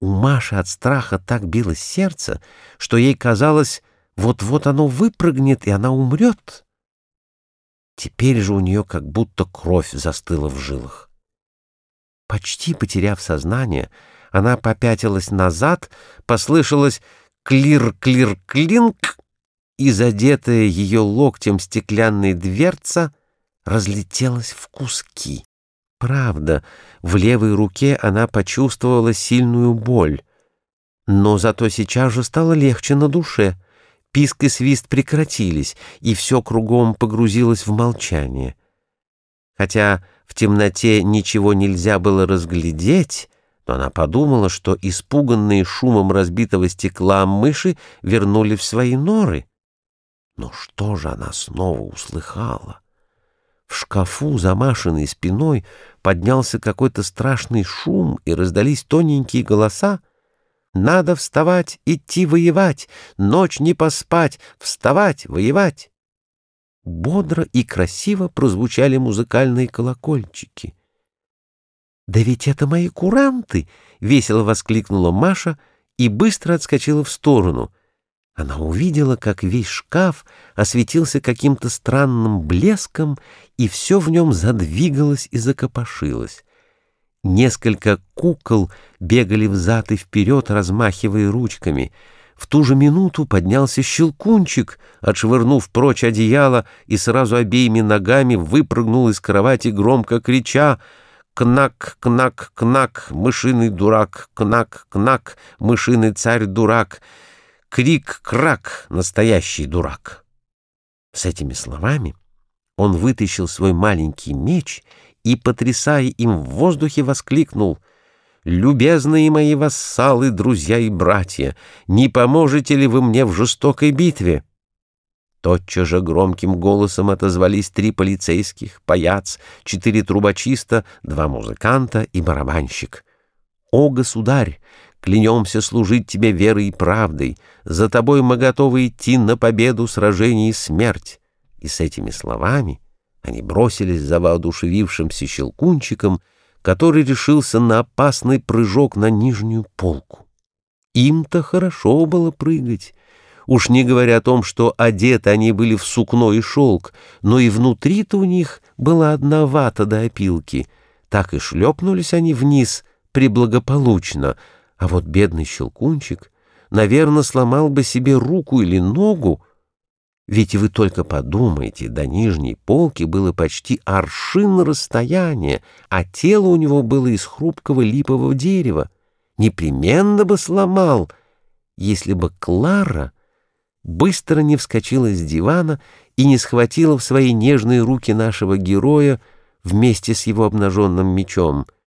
У Маши от страха так билось сердце, что ей казалось, вот-вот оно выпрыгнет, и она умрет. Теперь же у нее как будто кровь застыла в жилах. Почти потеряв сознание, она попятилась назад, послышалось клир-клир-клинк, и задетая ее локтем стеклянная дверца разлетелась в куски. Правда, в левой руке она почувствовала сильную боль, но зато сейчас же стало легче на душе. Писк и свист прекратились, и все кругом погрузилось в молчание. Хотя в темноте ничего нельзя было разглядеть, но она подумала, что испуганные шумом разбитого стекла мыши вернули в свои норы. Но что же она снова услыхала? Шкафу, замашенной спиной, поднялся какой-то страшный шум, и раздались тоненькие голоса. «Надо вставать, идти воевать! Ночь не поспать! Вставать, воевать!» Бодро и красиво прозвучали музыкальные колокольчики. «Да ведь это мои куранты!» — весело воскликнула Маша и быстро отскочила в сторону — она увидела, как весь шкаф осветился каким-то странным блеском, и все в нем задвигалось и закопошилось. Несколько кукол бегали взад и вперед, размахивая ручками. В ту же минуту поднялся щелкунчик, отшвырнув прочь одеяло, и сразу обеими ногами выпрыгнул из кровати, громко крича «Кнак, кнак, кнак, мышиный дурак, кнак, кнак, мышиный царь-дурак!» Крик-крак, настоящий дурак. С этими словами он вытащил свой маленький меч и, потрясая им в воздухе, воскликнул «Любезные мои вассалы, друзья и братья, не поможете ли вы мне в жестокой битве?» Тотчас же громким голосом отозвались три полицейских, паяц, четыре трубочиста, два музыканта и барабанщик. «О, государь! Клянемся служить тебе верой и правдой. За тобой мы готовы идти на победу, сражение и смерть. И с этими словами они бросились за воодушевившимся щелкунчиком, который решился на опасный прыжок на нижнюю полку. Им-то хорошо было прыгать. Уж не говоря о том, что одеты они были в сукно и шелк, но и внутри-то у них была одна вата до опилки. Так и шлепнулись они вниз приблагополучно — а вот бедный щелкунчик, наверное, сломал бы себе руку или ногу, ведь вы только подумайте, до нижней полки было почти аршин расстояния, а тело у него было из хрупкого липового дерева. Непременно бы сломал, если бы Клара быстро не вскочила с дивана и не схватила в свои нежные руки нашего героя вместе с его обнаженным мечом —